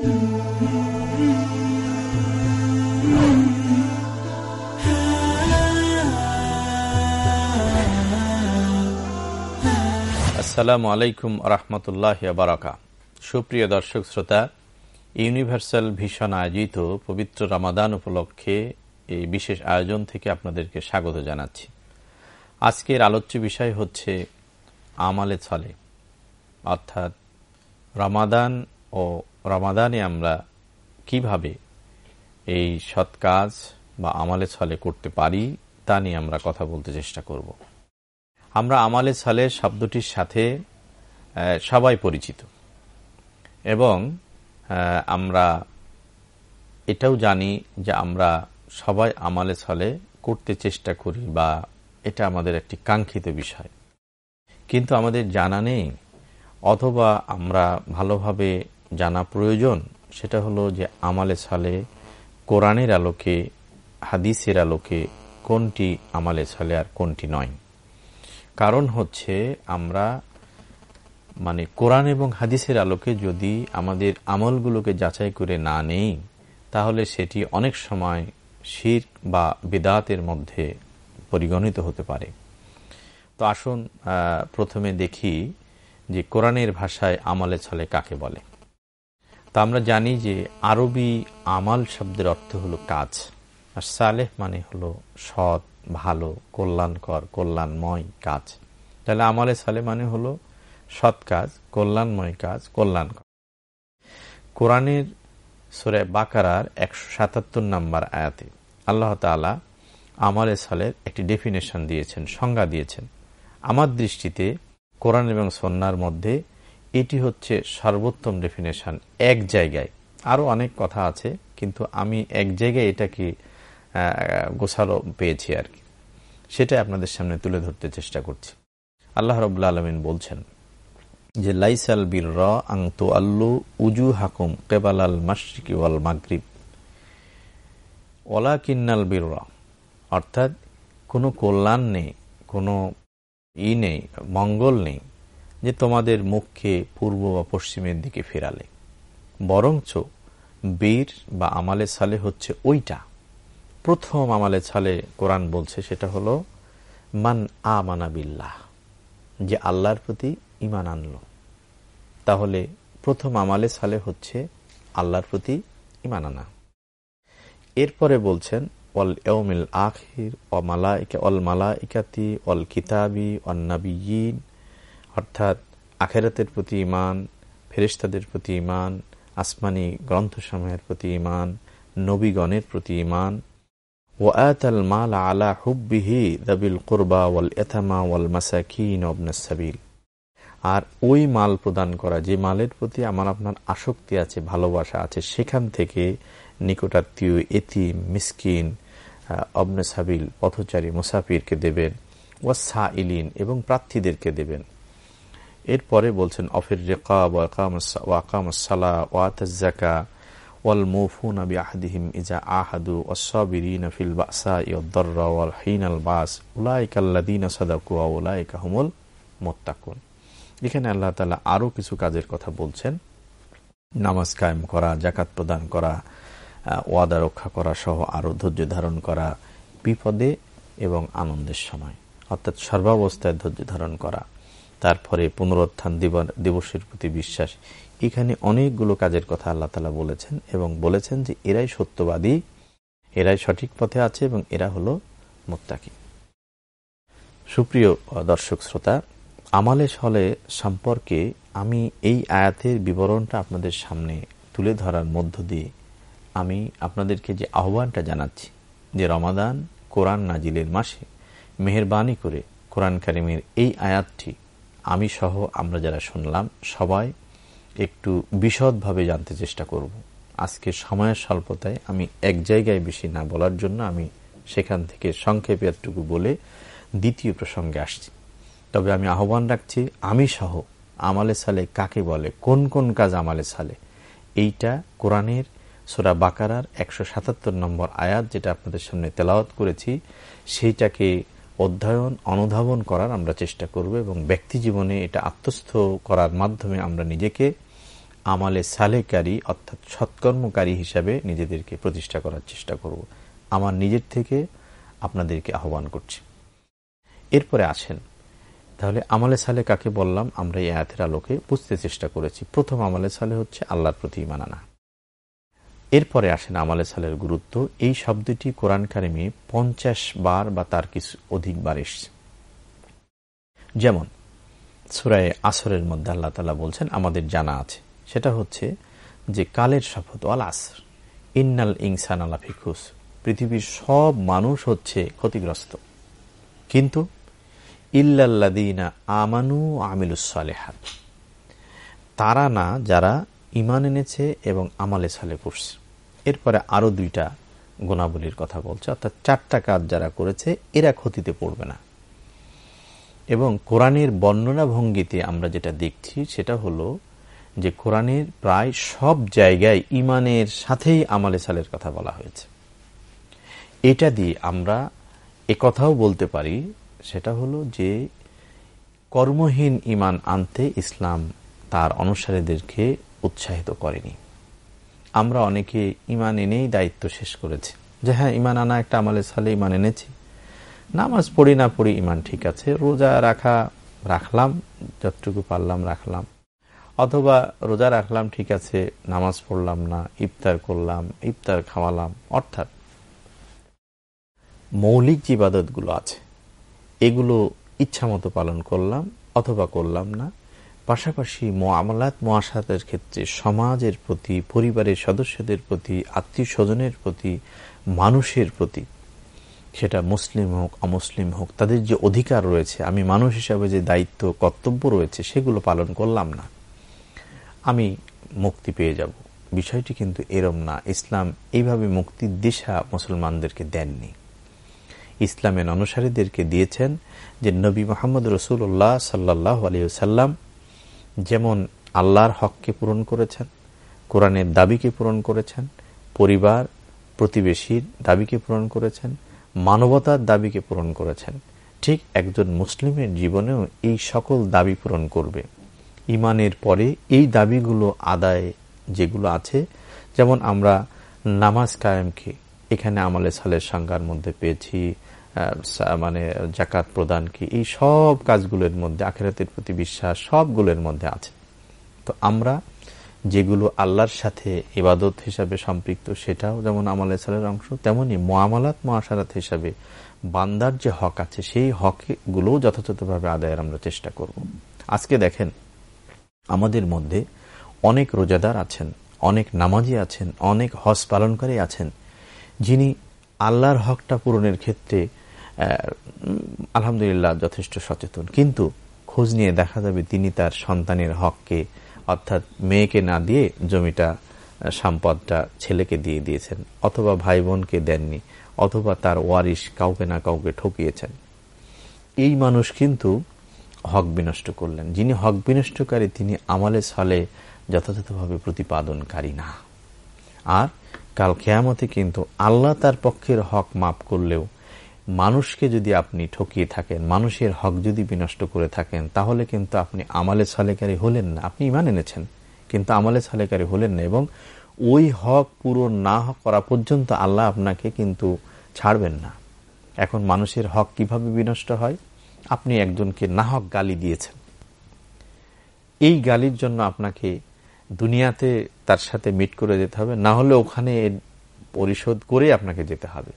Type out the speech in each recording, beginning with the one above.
আসসালামু আলাইকুম রহমতুল্লাহ বারাকা সুপ্রিয় দর্শক শ্রোতা, ইউনিভার্সাল ভীষণ আয়োজিত পবিত্র রামাদান উপলক্ষে এই বিশেষ আয়োজন থেকে আপনাদেরকে স্বাগত জানাচ্ছি। আজকের আলোচ্য বিষয় হচ্ছে আমালে ছলে, অর্থাৎ রমাদান ও রমাদানে আমরা কীভাবে এই সৎ কাজ বা আমালে ছলে করতে পারি, তা নিয়ে আমরা কথা বলতে চেষ্টা করব। আমরা আমালে ছলে শব্দটির সাথে সবাই পরিচিত। এবং আমরা এটাও জানি যে আমরা সবাই আমালে ছলে করতে চেষ্টা করি বা এটা আমাদের একটি কাঙ্ক্ষিত বিষয়। কিন্তু আমাদের জানা নেই, অথবা আমরা ভালোভাবে জানা প্রয়োজন, সেটা হলো যে আমালে সালে কোরআনের আলোকে, হাদিসের আলোকে কোনটি আমালে সালে আর কোনটি নয়। কারণ হচ্ছে আমরা মানে কোরআন এবং হাদিসের আলোকে যদি আমাদের আমলগুলোকে যাচাই করে না নেই, তাহলে সেটি অনেক সময় শির বা বেদাতের মধ্যে পরিগণিত হতে পারে। তো আসুন প্রথমে দেখি যে কোরআনের ভাষায় আমালে ছলে কাকে বলে। তা আমরা জানি যে আরবি আমাল শব্দের অর্থ হলো কাজ, আর সালেহ মানে হলো সৎ, ভালো, কল্যাণকর, কল্যাণময় কাজ। তাহলে আমালে সালে মানে হলো সৎ কাজ, কল্যাণময় কাজ, কল্যাণকর। কোরআনের সোরে বাকারার একশো সাতাত্তর নম্বর আয়াতে আল্লাহ তালা আমালে সালের একটি ডেফিনেশন দিয়েছেন, সংজ্ঞা দিয়েছেন। আমার দৃষ্টিতে কোরআন এবং সন্ন্যার মধ্যে এটি হচ্ছে সর্বোত্তম ডেফিনেশন এক জায়গায় আরও অনেক কথা আছে, কিন্তু আমি এক জায়গায় এটাকে গোছালো পেয়েছি আর কি। সেটাই আপনাদের সামনে তুলে ধরতে চেষ্টা করছি। আল্লাহ রবুল্লা আলমিন বলছেন যে, লাইসাল বীর র আং তো আল্লু উজু হাকুম কেবাল আল মাসরিকি ওয়াল মাগরিব। ওলা কিন্নাল বীর র, অর্থাৎ কোনো কল্যাণ নেই, কোনো ই নেই, মঙ্গল নেই যে তোমাদের মুখকে পূর্ব বা পশ্চিমের দিকে ফেরালে। বরঞ্চ বীর বা আমালে সালে হচ্ছে ওইটা। প্রথম আমালে ছালে কোরআন বলছে সেটা হলো, মান আমানা বিল্লাহ যে আল্লাহর প্রতি ইমান আনল। তাহলে প্রথম আমালে সালে হচ্ছে আল্লাহর প্রতি ইমান আনা। এরপরে বলছেন অল এওমিল আখির অ মালাইকা অল মালাইকাতি অল কিতাবি অন্নাবিয়ীন অর্থাৎ আখেরাতের প্রতি ইমান ফেরিস্তাদের প্রতি ইমান আসমানি গ্রন্থসমূহের প্রতি ইমান নবীগণের প্রতি ইমান وآتى المال على حبه ذوي القربى واليتامى والمساكين وابن السبيل আর ওই মাল প্রদান করা যে মালের প্রতি আমার আপনার আসক্তি আছে ভালোবাসা আছে সেখান থেকে নিকটাত্মীয় এতি মিসকিন অবনে সাবিল পথচারী মুসাফিরকে দেবেন ওয়াসা ইলিন এবং প্রার্থীদেরকে দেবেন এরপরে বলছেন অফির রেকাব ওয়াল মৌফুন আবি আহাদু বাসা। এখানে আল্লাহ তালা আরও কিছু কাজের কথা বলছেন। নামাজ কায়েম করা জাকাত প্রদান করা ওয়াদা রক্ষা করা সহ আরও ধৈর্য ধারণ করা বিপদে এবং আনন্দের সময়। অর্থাৎ সর্বাবস্থায় ধৈর্য ধারণ করা। তারপরে পুনরুত্থান দিবসের প্রতি বিশ্বাস। এখানে অনেকগুলো কাজের কথা আল্লাহ তালা বলেছেন এবং বলেছেন যে এরাই সত্যবাদী, এরাই সঠিক পথে আছে এবং এরা হলো মোত্তাকি। সুপ্রিয় দর্শক, শ্রোতা, আমালে সলে সম্পর্কে আমি এই আয়াতের বিবরণটা আপনাদের সামনে তুলে ধরার মধ্য দিয়ে আমি আপনাদেরকে যে আহ্বানটা জানাচ্ছি, যে রমাদান কোরআন নাজিলের মাসে মেহরবানি করে কোরআন কারিমের এই আয়াতটি আমি সহ আমরা যারা শুনলাম, সবাই একটু বিশদভাবে জানতে চেষ্টা করব। আজকে সময়ের স্বল্পতায় আমি এক জায়গায় বেশি না বলার জন্য আমি সেখান থেকে সংক্ষেপে একটুকু বলে দ্বিতীয় প্রসঙ্গে আসছি। তবে আমি আহ্বান রাখছি, আমি সহ আমালে সালে কাকে বলে, কোন কোন কাজ আমালে সালে, এইটা কোরআনের সোরা বাকারার একশো সাতাত্তর নম্বর আয়াত যেটা আপনাদের সামনে তেলাওয়াত করেছি, সেইটাকে অধ্যয়ন, অনুধাবন করার আমরা চেষ্টা করব এবং ব্যক্তি জীবনে এটা আত্মস্থ করার মাধ্যমে আমরা নিজেকে আমালে সালেকারী অর্থাৎ সৎকর্মকারী হিসাবে নিজেদেরকে প্রতিষ্ঠা করার চেষ্টা করব। আমার নিজের থেকে আপনাদেরকে আহ্বান করছি। এরপরে আসেন। তাহলে আমালে সালে কাকে বললাম? আমরা এই আয়াতের আলোকে বুঝতে চেষ্টা করেছি। প্রথম আমালে সালে হচ্ছে আল্লাহর প্রতি ইমান আনা। এরপরে আসেন আমালে সালের গুরুত্ব। এই শব্দটি কোরআন কারিমে পঞ্চাশ বার বা তার কিছু অধিক বার এসছে। যেমন, সুরায় আসরের মধ্যে আল্লাহ তালা বলছেন, আমাদের জানা আছে। সেটা হচ্ছে যে, কালের শপথ আল আসর। ইন্নাল ইনসান আলা ফিকুস পৃথিবীর সব মানুষ হচ্ছে ক্ষতিগ্রস্ত। কিন্তু ইল্লাল্লাদিনা আমানু আমিলুসালেহাত তারা না, যারা ইমান এনেছে এবং আমালে সালে করছে এরপরে আরও দুইটা গুণাবলীর কথা বলছে, অর্থাৎ চারটা কাজ যারা করেছে, এরা ক্ষতিতে পড়বে না। এবং কোরআনের বর্ণনা ভঙ্গিতে আমরা যেটা দেখছি, সেটা হলো যে কোরআনের প্রায় সব জায়গায় ইমানের সাথেই আমালে সালের কথা বলা হয়েছে। এটা দিয়ে আমরা কথাও বলতে পারি, সেটা হলো যে কর্মহীন ইমান আনতে ইসলাম তার অনুসারীদেরকে উৎসাহিত করেনি। আমরা অনেকে ইমান এনেই দায়িত্ব শেষ করেছি। যে হ্যাঁ ইমান আনা একটা আমলে সালে ইমান এনেছি। নামাজ পড়ি না পড়ি ইমান ঠিক আছে, রোজা রাখা রাখলাম, যতটুকু পারলাম রাখলাম। অথবা রোজা রাখলাম ঠিক আছে, নামাজ পড়লাম না, ইফতার করলাম, ইফতার খাওয়ালাম, অর্থাৎ মৌলিক যে ইবাদতগুলো আছে, এগুলো ইচ্ছামতো পালন করলাম অথবা করলাম না। পাশাপাশি মোয়ামলাত মোয়াসাতের ক্ষেত্রে সমাজের প্রতি, পরিবারের সদস্যদের প্রতি আত্মীয় স্বজনের প্রতি, মানুষের প্রতি, সেটা মুসলিম হোক, অমুসলিম হোক, তাদের যে অধিকার রয়েছে, আমি মানুষ হিসাবে যে দায়িত্ব, কর্তব্য রয়েছে, সেগুলো পালন করলাম না। আমি মুক্তি পেয়ে যাব। বিষয়টি কিন্তু এরম না। ইসলাম এইভাবে মুক্তির দিশা মুসলমানদেরকে দেননি। ইসলামের অনুসারীদেরকে দিয়েছেন যে নবী মোহাম্মদ রসুল্লাহ সাল্লাহ আলিয়াল্লাম যেমন আল্লাহর হককে পূরণ করেছেন, কোরআনের দাবিকে পূরণ করেছেন, পরিবার, প্রতিবেশীর দাবিকে পূরণ করেছেন, মানবতার দাবিকে পূরণ করেছেন। ঠিক একজন মুসলিমের জীবনেও এই সকল দাবি পূরণ করবে। ইমানের পরে এই দাবিগুলো আদায় যেগুলো আছে, যেমন আমরা নামাজ কায়েমকে এখানে আমলে সালের সংজ্ঞার মধ্যে পেয়েছি মানে জাকাত প্রদান কি, এই সব কাজগুলোর মধ্যে, আখেরাতের প্রতি বিশ্বাস, সবগুলোর মধ্যে আছে। তো আমরা যেগুলো আল্লাহর সাথে ইবাদত হিসাবে সম্পৃক্ত, সেটাও যেমন আমলে সালের অংশ, তেমনি মোয়ামালাত মহাসারাত হিসাবে বান্দার যে হক আছে, সেই হকগুলোও যথাযথভাবে আদায়ের আমরা চেষ্টা করব। আজকে দেখেন, আমাদের মধ্যে অনেক রোজাদার আছেন, অনেক নামাজি আছেন, অনেক হজ পালনকারী আছেন, যিনি আল্লাহর হকটা পূরণের ক্ষেত্রে আলহামদুলিল্লাহ যথেষ্ট সচেতন। কিন্তু খোঁজ নিয়ে দেখা যাবে তিনি তার সন্তানের হককে, অর্থাৎ মেয়েকে না দিয়ে জমিটা সম্পদটা ছেলেকে দিয়ে দিয়েছেন, অথবা ভাই বোনকে দেননি, অথবা তার ওয়ারিশ কাউকে না কাউকে ঠকিয়েছেন। এই মানুষ কিন্তু হক বিনষ্ট করলেন। যিনি হক বিনষ্টকারী, তিনি আমালে সালে যথাযথভাবে প্রতিপাদনকারী না। আর কাল খেয়ামতে কিন্তু আল্লাহ তার পক্ষের হক মাফ করলেও মানুষকে যদি আপনি ঠকিয়ে থাকেন, মানুষের হক যদি বিনষ্ট করে থাকেন, তাহলে কিন্তু আপনি আমালে সালেকারী হলেন না। আপনি ইমান এনেছেন, কিন্তু আমালে সালেকারী হলেন না এবং ওই হক পূরণ না করা পর্যন্ত আল্লাহ আপনাকে কিন্তু ছাড়বেন না। এখন মানুষের হক কীভাবে বিনষ্ট হয়? আপনি একজনকে নাহক গালি দিয়েছেন। এই গালির জন্য আপনাকে দুনিয়াতে তার সাথে মিট করে যেতে হবে। না হলে ওখানে পরিশোধ করে আপনাকে যেতে হবে।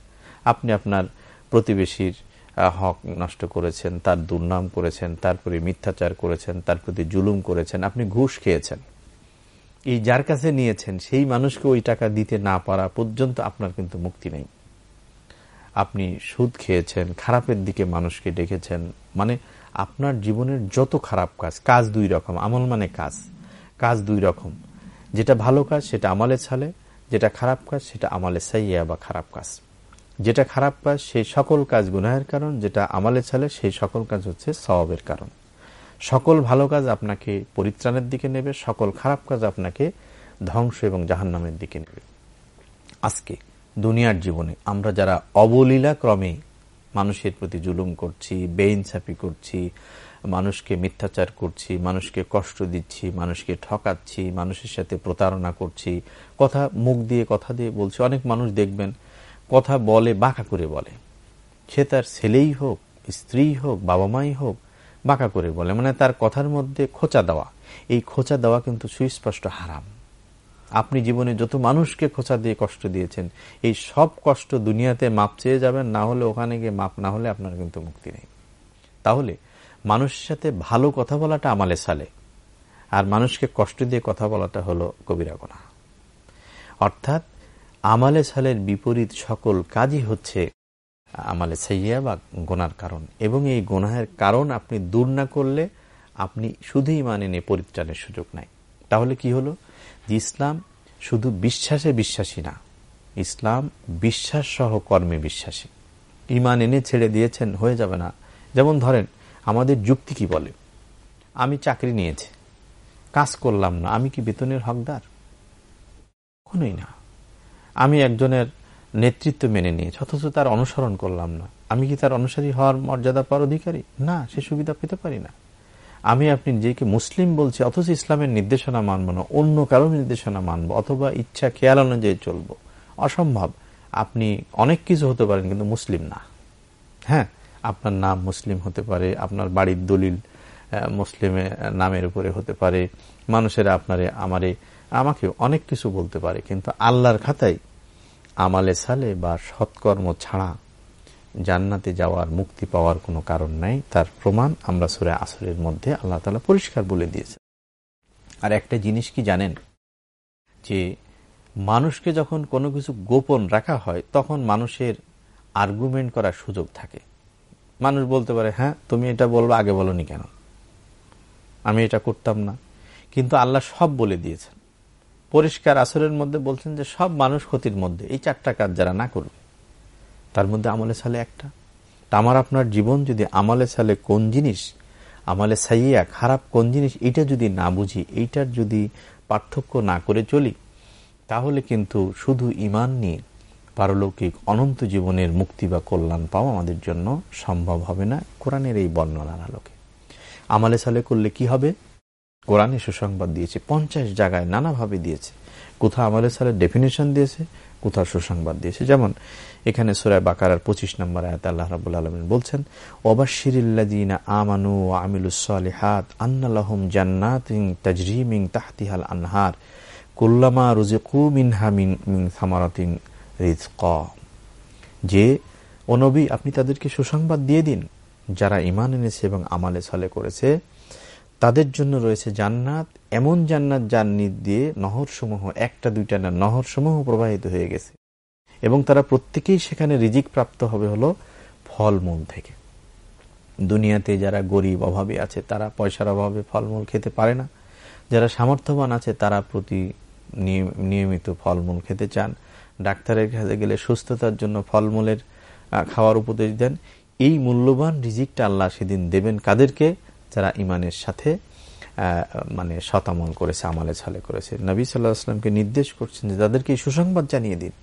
আপনি আপনার প্রতিবেশীর হক নষ্ট করেছেন, তার দুর্নাম করেছেন তারপরে মিথ্যাচার করেছেন, তার প্রতি জুলুম করেছেন, আপনি ঘুষ খেয়েছেন। এই যার কাছে নিয়েছেন, সেই মানুষকে ওই টাকা দিতে না পারা পর্যন্ত আপনার কিন্তু মুক্তি নেই। আপনি সুদ খেয়েছেন, খারাপের দিকে মানুষকে ডেকেছেন মানে আপনার জীবনের যত খারাপ কাজ কাজ দুই রকম, আমল মানে কাজ কাজ দুই রকম। যেটা ভালো কাজ, সেটা আমালে ছালে, যেটা খারাপ কাজ, সেটা আমালে সাইয়া বা খারাপ কাজ। যেটা খারাপ কাজ সেই সকল কাজ গুনাহের কারণ, যেটা আমালে ছালে সেই সকল কাজ হচ্ছে স্বভাবের কারণ। সকল ভালো কাজ আপনাকে পরিত্রাণের দিকে নেবে, সকল খারাপ কাজ আপনাকে ধ্বংস এবং জাহান্নামের দিকে নেবে। আজকে দুনিয়ার জীবনে আমরা যারা অবলীলা ক্রমে মানুষের প্রতি জুলুম করছি বেইনসাফি করছি, মানুষকে মিথ্যাচার করছি, মানুষকে কষ্ট দিচ্ছি, মানুষকে ঠকাচ্ছি, মানুষের সাথে প্রতারণা করছি, কথা মুখ দিয়ে কথা দিয়ে বলছি, অনেক মানুষ দেখবেন কথা বলে, বাঁকা করে বলে। সে তার ছেলেই হোক, স্ত্রী হোক, বাবা মাই হোক, বাঁকা করে বলে। মানে তার কথার মধ্যে খোঁচা দেওয়া। এই খোঁচা দেওয়া কিন্তু সুস্পষ্ট হারাম। আপনি জীবনে যত মানুষকে খোঁচা দিয়ে কষ্ট দিয়েছেন, এই সব কষ্ট দুনিয়াতে মাপ চেয়ে যাবেন, না হলে ওখানে গিয়ে মাপ না হলে আপনার কিন্তু মুক্তি নেই। তাহলে মানুষের সাথে ভালো কথা বলাটা আমালে সালে। আর মানুষকে কষ্ট দিয়ে কথা বলাটা হলো কবিরা গোনা। অর্থাৎ আমালে সালের বিপরীত সকল কাজই হচ্ছে আমালে সাইয়া বা গোনার কারণ। এবং এই গোনাহের কারণ আপনি দূর না করলে আপনি শুধুই মানে নিয়ে পরিত্রাণের সুযোগ নাই। তাহলে কি হলো? যে ইসলাম শুধু বিশ্বাসে বিশ্বাসী না, ইসলাম বিশ্বাস সহ কর্মে বিশ্বাসী। ইমান এনে ছেড়ে দিয়েছেন, হয়ে যাবে না। যেমন ধরেন, আমাদের যুক্তি কি বলে? আমি চাকরি নিয়েছি, কাজ করলাম না, আমি কি বেতনের হকদার? কখনোই না। আমি একজনের নেতৃত্ব মেনে নিয়েছি, অথচ তার অনুসরণ করলাম না। আমি কি তার অনুসারী হওয়ার মর্যাদা পাওয়ার অধিকারী? না, সে সুবিধা পেতে পারি না। আমি আপনি যেকে মুসলিম বলছি, অথচ ইসলামের নির্দেশনা মানব না, অন্য কারও নির্দেশনা মানব, অথবা ইচ্ছা খেয়াল অনুযায়ী চলব। অসম্ভব। আপনি অনেক কিছু হতে পারেন, কিন্তু মুসলিম না। হ্যাঁ আপনার নাম মুসলিম হতে পারে, আপনার বাড়ির দলিল মুসলিমের নামের উপরে হতে পারে। মানুষেরা আপনারে, আমারে আমাকে অনেক কিছু বলতে পারে, কিন্তু আল্লাহর খাতায় আমালে সালে বা সৎকর্ম ছাড়া জান্নাতে যাওয়ার মুক্তি পাওয়ার কোনো কারণ নাই। তার প্রমাণ আমরা সুরে আসরের মধ্যে আল্লাহ তালা পরিষ্কার বলে দিয়েছে আর একটা জিনিস কি জানেন? যে মানুষকে যখন কোনো কিছু গোপন রাখা হয়, তখন মানুষের আর্গুমেন্ট করার সুযোগ থাকে। মানুষ বলতে পারে হ্যাঁ তুমি এটা বলব, আগে বলনি কেন? আমি এটা করতাম না। কিন্তু আল্লাহ সব বলে দিয়েছেন। পরিষ্কার আসরের মধ্যে বলছেন যে সব মানুষ ক্ষতির মধ্যে, এই চারটা কাজ যারা না করবে তার মধ্যে আমলে সালে একটা। আমার আপনার জীবন যদি আমলে সালে কোন জিনিস, আমলে সাইয়া খারাপ কোন জিনিস, এটা যদি না বুঝি, এইটার যদি পার্থক্য না করে চলি, তাহলে কিন্তু শুধু ইমান নিয়ে পারলৌকিক অনন্ত জীবনের মুক্তি বা কল্যাণ পাওয়া আমাদের জন্য সম্ভব হবে না, কোরআনের এই বর্ণনার আলোকে। আমালে সালে করলে কি হবে? কোরআনে সুসংবাদ দিয়েছে, পঞ্চাশ জায়গায় নানাভাবে দিয়েছে। কোথাও আমলে সালের ডেফিনেশন দিয়েছে, কোথাও সুসংবাদ দিয়েছে। যেমন, এখানে সুরায় বাকার পঁচিশ নম্বর আয়াত আল্লাহ রাবুল আলমিন বলছেন ওবাশিরিল্লাদিনা আমানু আমিলুসালিহাত আন্নালাহম জান্নাতিং তাজরিমিং তাহতিহাল আনহার, কুল্লামা রুজিকু মিনহা মিন মিন সামারাতিন রিজক যে অনবী আপনি তাদেরকে সুসংবাদ দিয়ে দিন, যারা ইমান এনেছে এবং আমালে সালে করেছে তাদের জন্য রয়েছে জান্নাত, এমন জান্নাত নিদ দিয়ে নহর সমূহ একটা, দুইটা না নহর সমূহ প্রবাহিত হয়ে গেছে। এবং তারা প্রত্যেকেই সেখানে রিজিক প্রাপ্ত হবে হলো ফলমূল থেকে। দুনিয়াতে যারা গরিব অভাবে আছে, তারা পয়সার অভাবে ফলমূল খেতে পারে না। যারা সামর্থ্যবান আছে, তারা প্রতি নিয়মিত ফলমূল খেতে চান। ডাক্তারের কাছে গেলে সুস্থতার জন্য ফলমূলের খাওয়ার উপদেশ দেন। এই মূল্যবান রিজিকটা আল্লাহ সেদিন দেবেন। কাদেরকে? যারা ইমানের সাথে মানে শতামল করেছে, আমালে ছালে করেছে। নবী সাল্লাহ আসলামকে নির্দেশ করছেন যে তাদেরকে সুসংবাদ জানিয়ে দিন।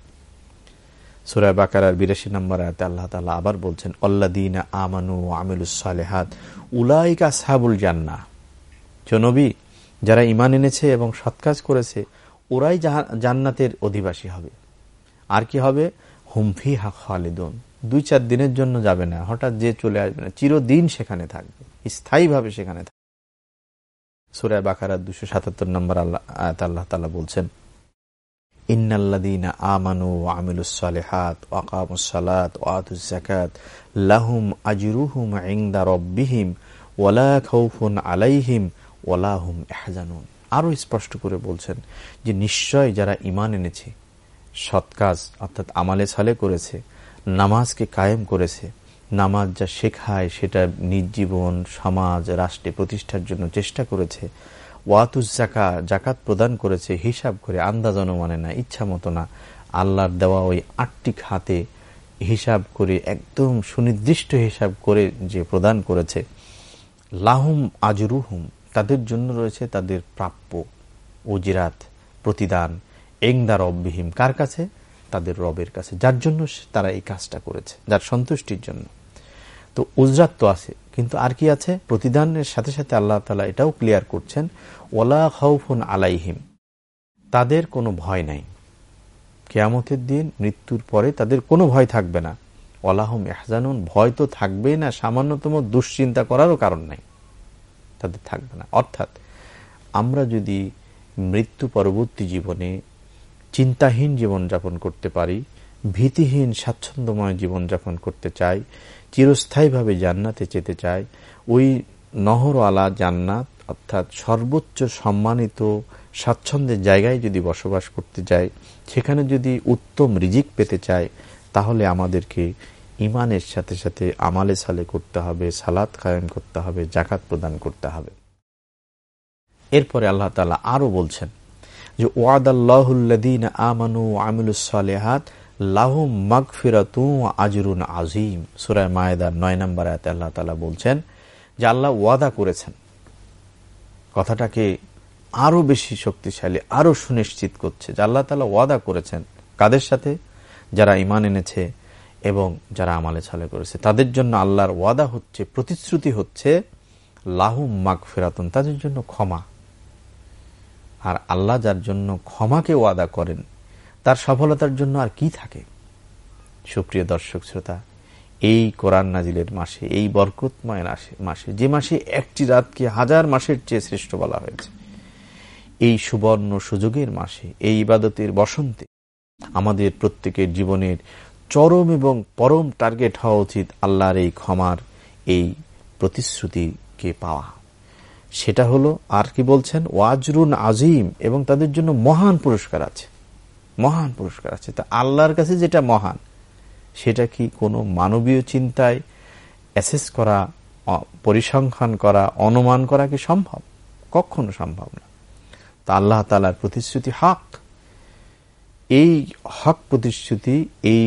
সুরায় বাকার বিরাশি নম্বর আয়তে আল্লাহ তালা আবার বলছেন অল্লাদিনা আমানু আমিলুসালেহাত উলাইকা সাহাবুল জান্না নবী, যারা ইমান এনেছে এবং সৎকাজ করেছে, ওরাই জান্নাতের অধিবাসী হবে। আর কি হবে? হুমফি হা খালিদুন। দুই চার দিনের জন্য যাবে না। হঠাৎ যে চলে আসবে না। চিরদিন সেখানে থাকবে। স্থায়ীভাবে সেখানে থাকে। সুরায় বাকারা দুশো সাতাত্তর নম্বর আল্লাহ আল্লাহ তালা বলছেন ইন্নাল্লাদিনা আমানু ওয়ালা আলাইহিম ওয়ালাহুম স্পষ্ট করে বলছেন যে, নিশ্চয় যারা ইমান এনেছে, সৎ কাজ অর্থাৎ আমালে সালে করেছে, নামাজকে কায়েম করেছে নামাজ যা শেখায় সেটা নিজ জীবন, সমাজ, রাষ্ট্রে প্রতিষ্ঠার জন্য চেষ্টা করেছে। ওয়াতুস জাকা জাকাত প্রদান করেছে, হিসাব করে আন্দাজ অনুমানে না, ইচ্ছা মতো না। আল্লাহর দেওয়া ওই আটটি খাতে হিসাব করে, একদম সুনির্দিষ্ট হিসাব করে যে প্রদান করেছে। লাহুম আজরুহুম, তাদের জন্য রয়েছে তাদের প্রাপ্য ওজিরাত প্রতিদান, এংদা রববিহীম। কার কাছে? তাদের রবের কাছে। যার জন্য তারা এই কাজটা করেছে, যার সন্তুষ্টির জন্য। তো উজরাত তো আছে। কিন্তু আর কি আছে? প্রতিদানের সাথে সাথে আল্লাহ তালা এটাও ক্লিয়ার করছেন ওলা খাউফুন আলাইহিম, তাদের কোনো ভয় নাই। কেয়ামতের দিন, মৃত্যুর পরে তাদের কোনো ভয় থাকবে না। ওলাহম এহজানুন ভয় তো থাকবেই না, সামান্যতম দুশ্চিন্তা করারও কারণ নাই। তাদের থাকবে না। অর্থাৎ, আমরা যদি মৃত্যু পরবর্তী জীবনে চিন্তাহীন জীবনযাপন করতে পারি ভীতিহীন, স্বাচ্ছন্দ্যময় জীবনযাপন করতে চাই, চিরস্থায়ীভাবে জান্নাতে যেতে চাই। ওই নহরওয়ালা জান্নাত, অর্থাৎ সর্বোচ্চ সম্মানিত, স্বাচ্ছন্দ্যের জায়গায় যদি বসবাস করতে চাই, সেখানে যদি উত্তম রিজিক পেতে চায় তাহলে আমাদেরকে ইমানের সাথে সাথে আমালে সালে করতে হবে, সালাত কায়েম করতে হবে জাকাত প্রদান করতে হবে। এরপরে আল্লাহ তালা আরও বলছেন যে ওয়াদ আল্লাহুল্লাদিন আমানু আমিলুসালেহাত লাহুম মাগফিরাতু আজরুন আজিম সুরায় মায়েদার নয় নম্বর আয়াতে আল্লাহ তালা বলছেন যে আল্লাহ ওয়াদা করেছেন। কথাটাকে আরও বেশি শক্তিশালী, আরও সুনিশ্চিত করছে যে আল্লাহ তালা ওয়াদা করেছেন। কাদের সাথে? যারা ইমান এনেছে এবং যারা আমালে ছালে করেছে। তাদের জন্য আল্লাহর ওয়াদা হচ্ছে, প্রতিশ্রুতি হচ্ছে লাহুম মাগ ফেরাতুন তাদের জন্য ক্ষমা। আর আল্লাহ যার জন্য ক্ষমাকে ওয়াদা করেন তার সফলতার জন্য আর কি থাকে? সুপ্রিয় দর্শক শ্রোতা, এই কোরআন নাজিলের মাসে, এই বরকতময় মাসে, যে মাসে একটি রাতকে হাজার মাসের চেয়ে শ্রেষ্ঠ বলা হয়েছে, এই সুবর্ণ সুযোগের মাসে, এই ইবাদতের বসন্তে আমাদের প্রত্যেকের জীবনের চরম এবং পরম টার্গেট হওয়া উচিত আল্লাহর এই ক্ষমার এই প্রতিশ্রুতিকে পাওয়া। সেটা হলো, আর কি বলছেন, ওয়াজরুন আজিম এবং তাদের জন্য মহান পুরস্কার আছে। মহান পুরস্কার আছে। তা আল্লাহর কাছে যেটা মহান, সেটা কি কোনো মানবীয় চিন্তায় অ্যাসেস করা পরিসংখ্যান করা, অনুমান করা কি সম্ভব? কখনো সম্ভব না। তা আল্লাহ তালার প্রতিশ্রুতি হক। এই হক প্রতিশ্রুতি, এই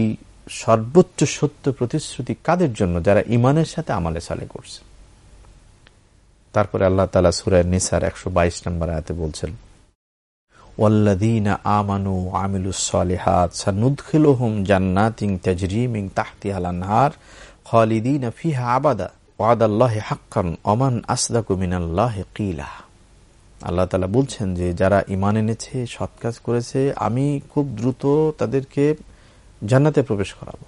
সর্বোচ্চ সত্য প্রতিশ্রুতি কাদের জন্য? যারা ইমানের সাথে আমালে সালে করছে। তারপরে আল্লাহ তালা সুরায় নিসার একশো বাইশ নম্বর আয়াতে বলছেন হাক্কান অমান আল্লাহ তালা বলছেন যে, যারা ইমান এনেছে, সৎ কাজ করেছে, আমি খুব দ্রুত তাদেরকে জান্নাতে প্রবেশ করাবো।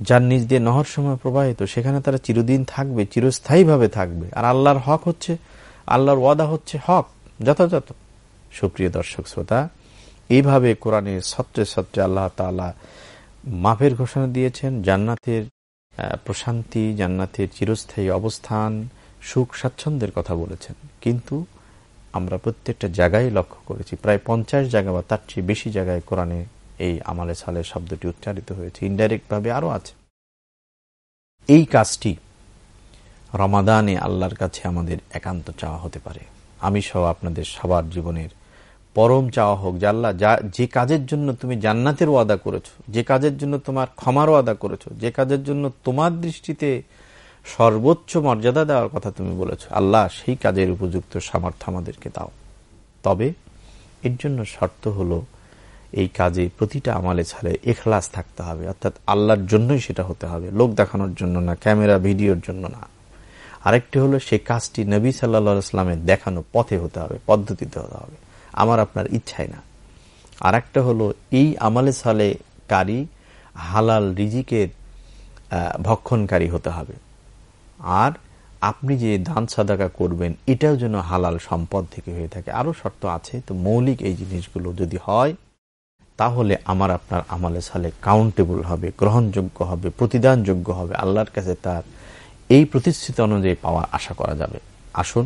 যার নিজ দিয়ে নহর সময় প্রবাহিত, সেখানে তারা চিরদিন থাকবে, চিরস্থায়ীভাবে থাকবে। আর আল্লাহর হক হচ্ছে, আল্লাহর ওয়াদা হচ্ছে হক, যথাযথ। সুপ্রিয় দর্শক শ্রোতা, এইভাবে কোরআনের সত্রে সত্রে আল্লাহ তালা মাফের ঘোষণা দিয়েছেন, জান্নাতের প্রশান্তি, জান্নাতের চিরস্থায়ী অবস্থান, সুখ, স্বাচ্ছন্দ্যের কথা বলেছেন। কিন্তু আমরা প্রত্যেকটা জায়গায় লক্ষ্য করেছি, প্রায় পঞ্চাশ জায়গা বা তার চেয়ে বেশি জায়গায় কোরআনে এই আমালে সালে শব্দটি উচ্চারিত হয়েছে ইনডাইরেক্ট ভাবে আরও আছে। এই কাজটি রমাদানে আল্লাহর কাছে আমাদের একান্ত চাওয়া হতে পারে। আমি সহ আপনাদের সবার জীবনের পরম চাওয়া হোক আল্লাহ যা, যে কাজের জন্য তুমি জান্নাতের ওয়াদা করেছ, যে কাজের জন্য তোমার ক্ষমার ওয়াদা করেছ, যে কাজের জন্য তোমার দৃষ্টিতে সর্বোচ্চ মর্যাদা দেওয়ার কথা তুমি বলেছ, আল্লাহ সেই কাজের উপযুক্ত সামর্থ্য আমাদেরকে দাও। তবে এর জন্য শর্ত হলো, এই কাজে প্রতিটা আমালে ছাড়ে এখলাস থাকতে হবে, অর্থাৎ আল্লাহর জন্যই সেটা হতে হবে, লোক দেখানোর জন্য না, ক্যামেরা, ভিডিওর জন্য না। আরেকটি হলো, সে কাজটি নবী সাল্লা ইসলামের দেখানো পথে হতে হবে, পদ্ধতিতে হতে হবে। আমার আপনার ইচ্ছাই না। আর একটা হলো, এই আমালে সালে কারি হালাল রিজিকের ভক্ষণকারী হতে হবে। আর আপনি যে দান সাদাকা করবেন, এটাও যেন হালাল সম্পদ থেকে হয়ে থাকে। আরও শর্ত আছে, তো মৌলিক এই জিনিসগুলো যদি হয়, তাহলে আমার আপনার আমালে সালে কাউন্টেবল হবে, গ্রহণযোগ্য হবে, প্রতিদানযোগ্য হবে, আল্লাহর কাছে তার এই প্রতিশ্রুতি অনুযায়ী পাওয়া আশা করা যাবে। আসুন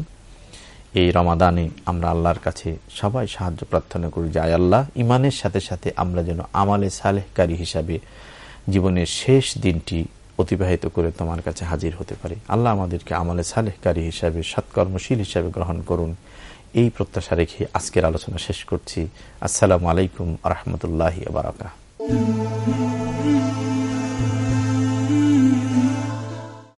এই রমাদানে আমরা আল্লাহর কাছে সবাই সাহায্য প্রার্থনা করি যে আল্লাহ ইমানের সাথে সাথে আমরা যেন আমালে সালেহকারী হিসাবে জীবনের শেষ দিনটি অতিবাহিত করে তোমার কাছে হাজির হতে পারি। আল্লাহ আমাদেরকে আমলে সালেহকারী হিসাবে, সৎকর্মশীল হিসাবে গ্রহণ করুন। এই প্রত্যাশা রেখে আজকের আলোচনা শেষ করছি। আসসালামু আলাইকুম রহমতুল্লাহ বারাকা